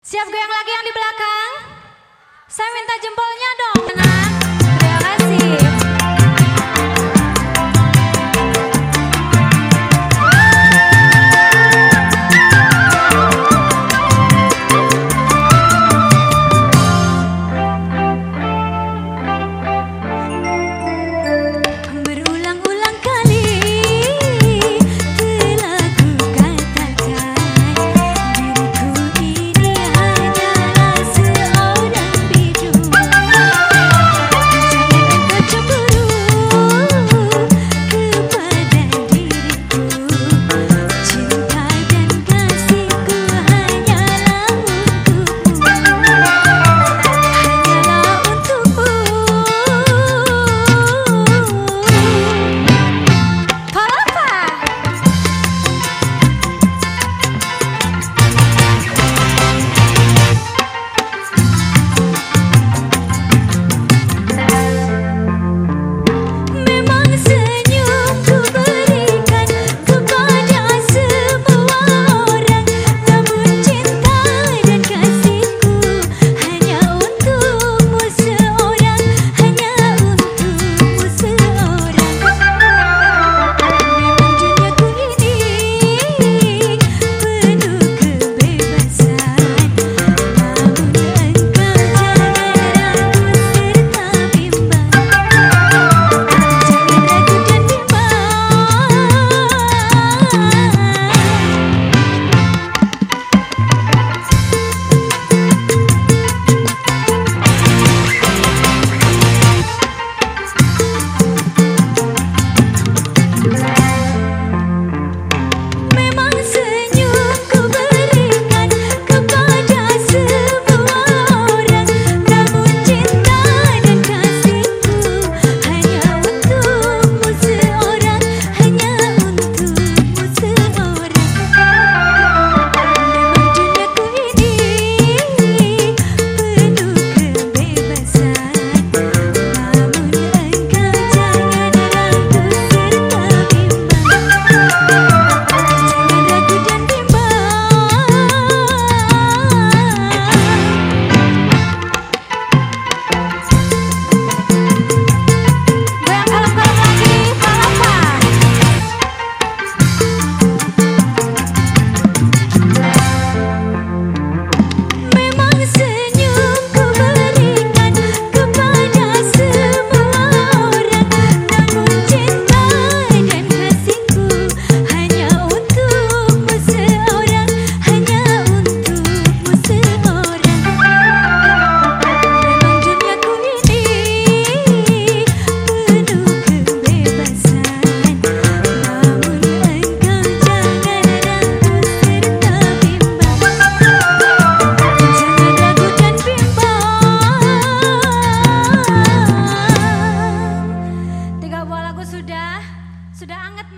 Siap goyang lagi yang di belakang? Saya minta jempolnya dong. Tenang.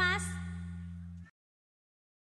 ます。